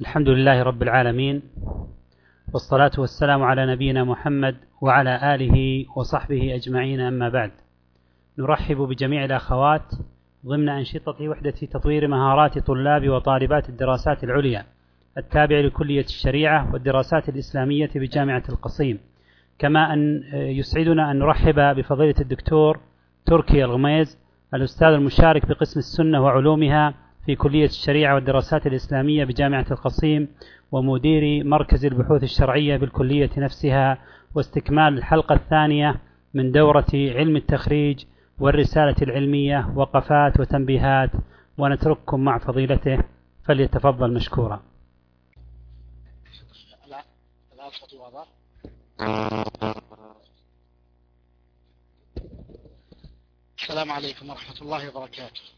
الحمد لله رب العالمين والصلاة والسلام على نبينا محمد وعلى آله وصحبه أجمعين أما بعد. نرحب بجميع الأخوات ضمن أنشطة وحدة تطوير مهارات طلاب وطالبات الدراسات العليا التابع لكلية الشريعة والدراسات الإسلامية بجامعة القصيم. كما أن يسعدنا أن نرحب بفضيلة الدكتور تركي الغميز الأستاذ المشارك بقسم السنة وعلومها في كلية الشريعة والدراسات الإسلامية بجامعة القصيم ومدير مركز البحوث الشرعية بالكلية نفسها واستكمال الحلقة الثانية من دورة علم التخريج والرسالة العلمية وقفات وتنبيهات ونترككم مع فضيلته فليتفضل مشكورا. السلام عليكم ورحمة الله وبركاته.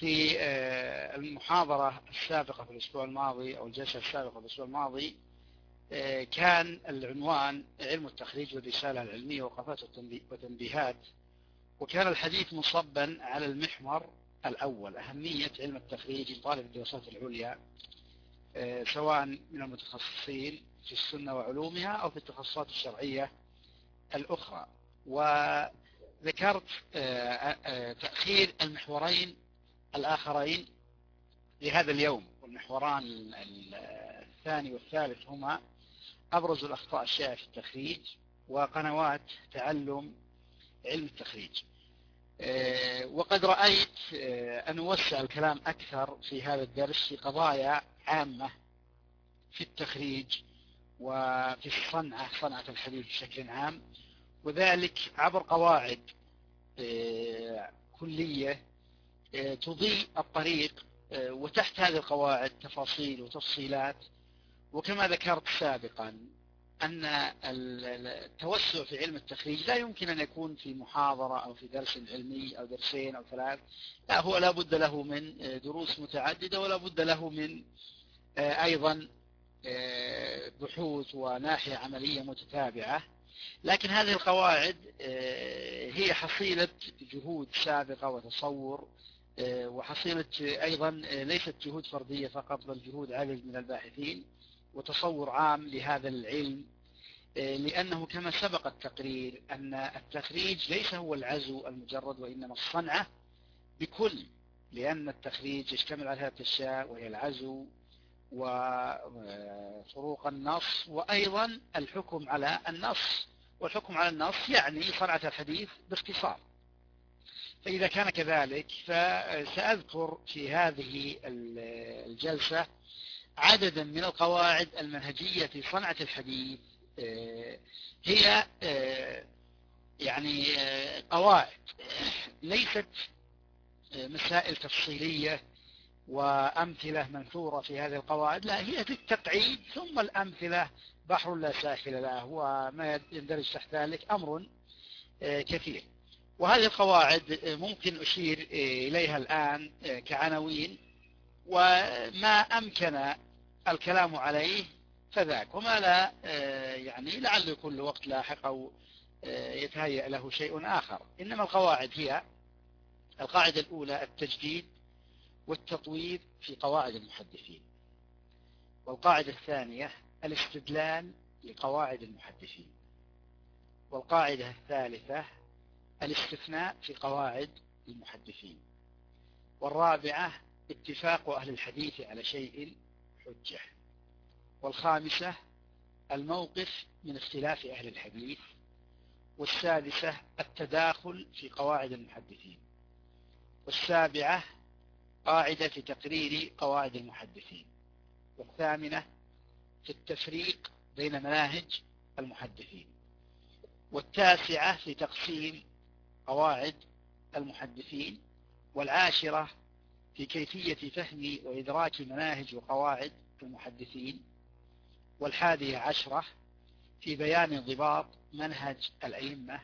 في المحاضرة السابقة في الأسبوع الماضي أو الجلسة السابقة في الأسبوع الماضي كان العنوان علم التخريج والرسالة العلمية وقفات وتنبيهات. وكان الحديث مصبا على المحور الأول أهمية علم التخريج لطالب الدراسات العليا سواء من المتخصصين في السنة وعلومها أو في التخصصات الشرعية الأخرى. وذكرت تأخير المحورين الآخرين لهذا اليوم والمحوران الثاني والثالث هما أبرز الأخطاء الشائعة في التخريج وقنوات تعلم علم التخريج. وقد رأيت أن أوسع الكلام أكثر في هذا الدرس في قضايا عامة في التخريج وفي الصنعة صنعة الحديث بشكل عام وذلك عبر قواعد كلية تضيء الطريق وتحت هذه القواعد تفاصيل وتفصيلات. وكما ذكرت سابقا أن التوسع في علم التخريج لا يمكن أن يكون في محاضرة أو في درس علمي أو درسين أو ثلاث. لا هو لا بد له من دروس متعددة ولا بد له من أيضا بحوث وناحية عملية متتابعة. لكن هذه القواعد هي حصيلة جهود سابقة وتصور وحصيلة أيضا ليست جهود فردية فقط بل جهود عدد من الباحثين وتصور عام لهذا العلم لأنه كما سبق التقرير أن التخريج ليس هو العزو المجرد وإنما الصنعة بكل لأن التخريج يشتمل على هذه الأشياء وهي العزو وفروق النص وأيضا الحكم على النص. والحكم على النص يعني صنعة الحديث باختصار. فإذا كان كذلك فسأذكر في هذه الجلسة عددا من القواعد المنهجية في صنعة الحديث هي يعني قواعد ليست مسائل تفصيلية وأمثلة منثورة في هذه القواعد لا هي في التقعيد ثم الأمثلة بحر لا ساحل له وما يندرج تحت ذلك أمر كثير. وهذه القواعد ممكن أشير إليها الآن كعناوين. وما أمكن الكلام عليه فذاك. وما لا يعني لعل له وقت لاحق أو يتهيأ له شيء آخر. إنما القواعد هي القاعدة الأولى التجديد والتطوير في قواعد المحدثين. والقاعدة الثانية الاستدلال لقواعد المحدثين. والقاعدة الثالثة الاستثناء في قواعد المحدثين. والرابعة اتفاق أهل الحديث على شيء حجة. والخامسة الموقف من اختلاف أهل الحديث. والسادسة التداخل في قواعد المحدثين. والسابعة قاعدة في تقرير قواعد المحدثين. والثامنة في التفريق بين مناهج المحدثين. والتاسعة في تقسيم قواعد المحدثين والعاشرة في كيفية فهم وإدراك مناهج وقواعد المحدثين والحادية عشرة في بيان انضباط منهج الأئمة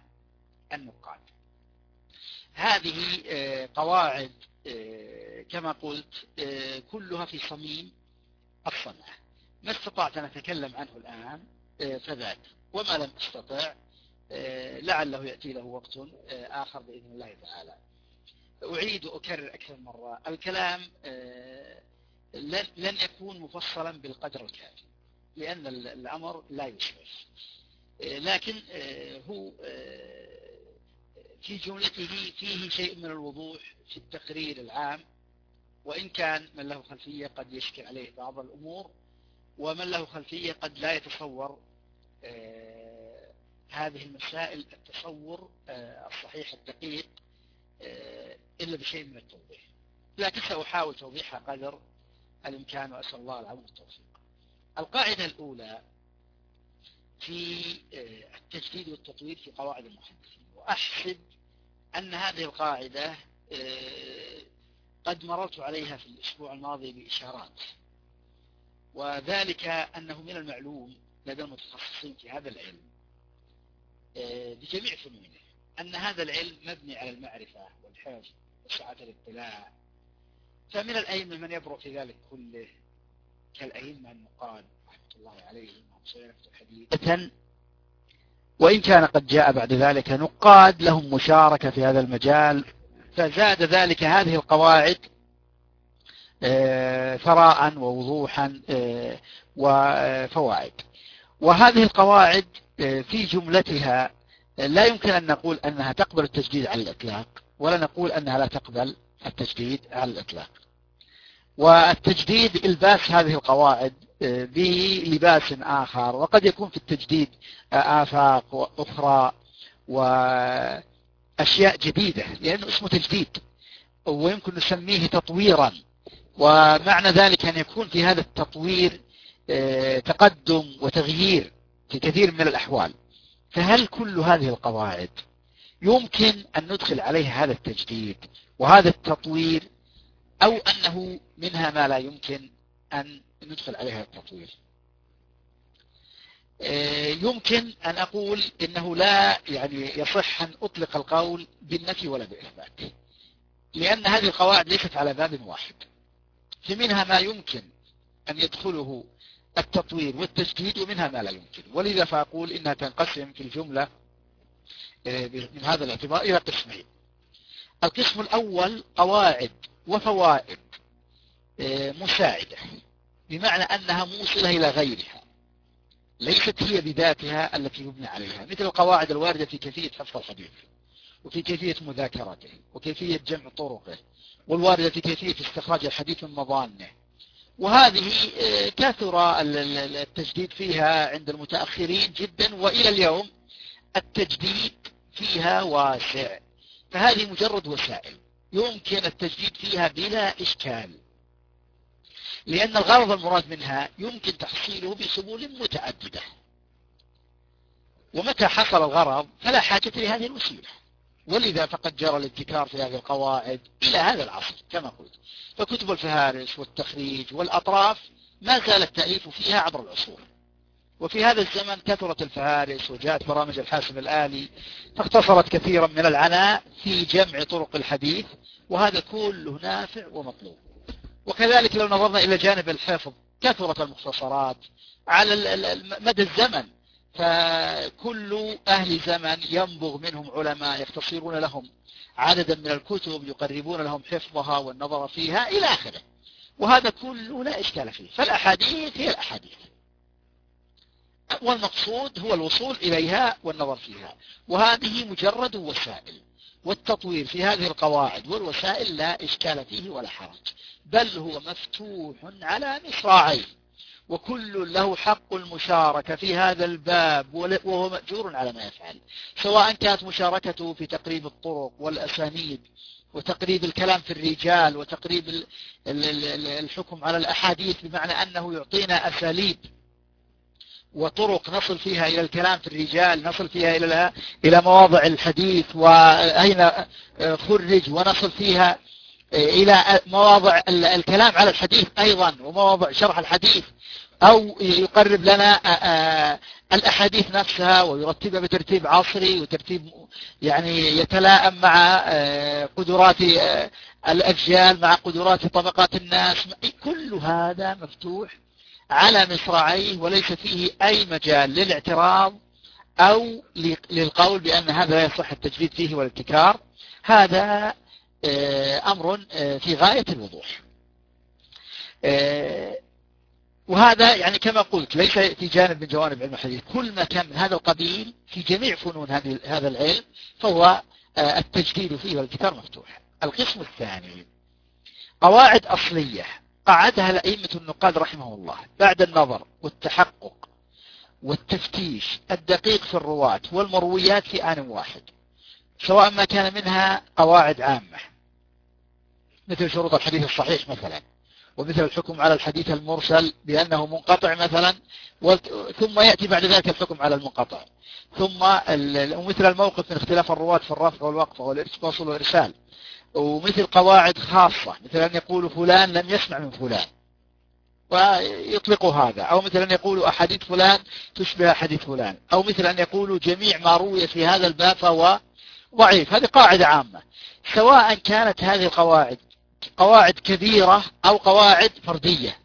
النقاد. هذه آه، قواعد آه، كما قلت آه، كلها في صميم الصنعة. ما استطعت أن أتكلم عنه الآن فذاك وما لم أستطع لعله يأتي له وقت آخر بإذن الله تعالى. أعيد وأكرر أكثر مرة. الكلام لن يكون مفصلا بالقدر الكافي لأن الأمر لا يسعف لكن هو في جملته فيه شيء من الوضوح في التقرير العام وإن كان من له خلفية قد يشكل عليه بعض الأمور ومن له خلفية قد لا يتصور آه هذه المسائل التصور آه الصحيح الدقيق آه إلا بشيء من التوضيح. لكن سأحاول توضيحها قدر الإمكان وأسأل الله العون والتوفيق. القاعدة الأولى في آه، التجديد والتطوير في قواعد المحدثين. وأحسب أن هذه القاعدة قد مررت عليها في الأسبوع الماضي بإشارات. وذلك أنه من المعلوم لدى المتخصصين في هذا العلم آه، بجميع فنونه. أن هذا العلم مبني على المعرفة والحفظ وسعة الاطلاع. فمن الأئمة من يبرع في ذلك كله كالأئمة النقاد رحمة الله عليهم الحديث وإن كان قد جاء بعد ذلك نقاد لهم مشاركة في هذا المجال. فزاد ذلك هذه القواعد آه، ثراء ووضوحا آه، وفوائد. وهذه القواعد آه، في جملتها لا يمكن أن نقول أنها تقبل التجديد على الإطلاق ولا نقول أنها لا تقبل التجديد على الإطلاق. والتجديد إلباس هذه القواعد بلباس آخر وقد يكون في التجديد آفاق أخرى وأشياء جديدة لأنه اسمه تجديد ويمكن نسميه تطويرا. ومعنى ذلك أن يكون في هذا التطوير آه، تقدم وتغيير. في كثير من الأحوال. فهل كل هذه القواعد يمكن أن ندخل عليها هذا التجديد وهذا التطوير أو أنه منها ما لا يمكن أن ندخل عليها التطوير؟ آه، يمكن أن أقول إنه لا يعني يصح أن أطلق القول بالنفي ولا بالإثبات. لأن هذه القواعد ليست على باب واحد. فمنها ما يمكن أن يدخله التطوير والتجديد ومنها ما لا يمكن. ولذا فأقول إنها تنقسم في الجملة آه، من هذا الاعتبار إلى قسمين. القسم الأول قواعد وفوائد آه، مساعدة بمعنى أنها موصلة إلى غيرها ليست هي بذاتها التي يبنى عليها مثل القواعد الواردة في كيفية حفظ الحديث وفي كيفية مذاكرته وكيفية جمع طرقه والواردة في كيفية استخراج الحديث من مضانه وهذه آه، كثر التجديد فيها عند المتأخرين جدا وإلى اليوم التجديد فيها واسع. فهذه مجرد وسائل يمكن التجديد فيها بلا إشكال. لأن الغرض المراد منها يمكن تحصيله بسبل متعددة. ومتى حصل الغرض؟ فلا حاجة لهذه الوسيلة. ولذا فقد جرى الابتكار في هذه القواعد إلى هذا العصر كما قلت. فكتب الفهارس والتخريج والأطراف ما زال التأليف فيها عبر العصور. وفي هذا الزمن كثرت الفهارس وجاءت برامج الحاسب الآلي فاختصرت كثيرا من العناء في جمع طرق الحديث وهذا كله نافع ومطلوب. وكذلك لو نظرنا إلى جانب الحفظ كثرت المختصرات على مدى الزمن. فكل أهل زمن ينبغ منهم علماء يختصرون لهم عددا من الكتب يقربون لهم حفظها والنظر فيها إلى آخره. وهذا كله لا إشكال فيه. فالأحاديث هي الأحاديث. والمقصود هو الوصول إليها والنظر فيها. وهذه مجرد وسائل. والتطوير في هذه القواعد والوسائل لا إشكال فيه ولا حرج. بل هو مفتوح على مصراعيه. وكل له حق المشاركة في هذا الباب وهو مأجور على ما يفعل. سواء كانت مشاركته في تقريب الطرق والأسانيد وتقريب الكلام في الرجال وتقريب الحكم على الأحاديث بمعنى أنه يعطينا أساليب وطرق نصل فيها إلى الكلام في الرجال نصل فيها إلى إلى مواضع الحديث وأين خرج ونصل فيها إلى مواضع الكلام على الحديث أيضا ومواضع شرح الحديث أو يقرب لنا الأحاديث نفسها ويرتبها بترتيب عصري وترتيب يعني يتلائم مع قدرات الأجيال مع قدرات طبقات الناس. كل هذا مفتوح على مصراعيه وليس فيه أي مجال للاعتراض أو للقول بأن هذا لا يصح التجديد فيه والابتكار. هذا أمر في غاية الوضوح. وهذا يعني كما قلت ليس في جانب من جوانب علم الحديث. كل ما كان من هذا القبيل في جميع فنون هذا العلم فهو التجديد فيه والابتكار مفتوح. القسم الثاني قواعد أصلية قعدها لأئمة النقاد رحمه الله. بعد النظر والتحقق والتفتيش الدقيق في الرواة والمرويات في آن واحد سواء ما كان منها قواعد عامة. مثل شروط الحديث الصحيح مثلا. ومثل الحكم على الحديث المرسل بأنه منقطع مثلا ثم يأتي بعد ذلك الحكم على المنقطع. ثم ومثل الموقف من اختلاف الرواة في الرفع والوقف والوصل والإرسال. ومثل قواعد خاصة مثل أن يقول فلان لم يسمع من فلان. ويطلقوا هذا. أو مثل أن يقولوا أحاديث فلان تشبه أحاديث فلان. أو مثل أن يقولوا جميع ما روي في هذا الباب فهو ضعيف. هذه قاعدة عامة. سواء كانت هذه القواعد قواعد كبيرة أو قواعد فردية.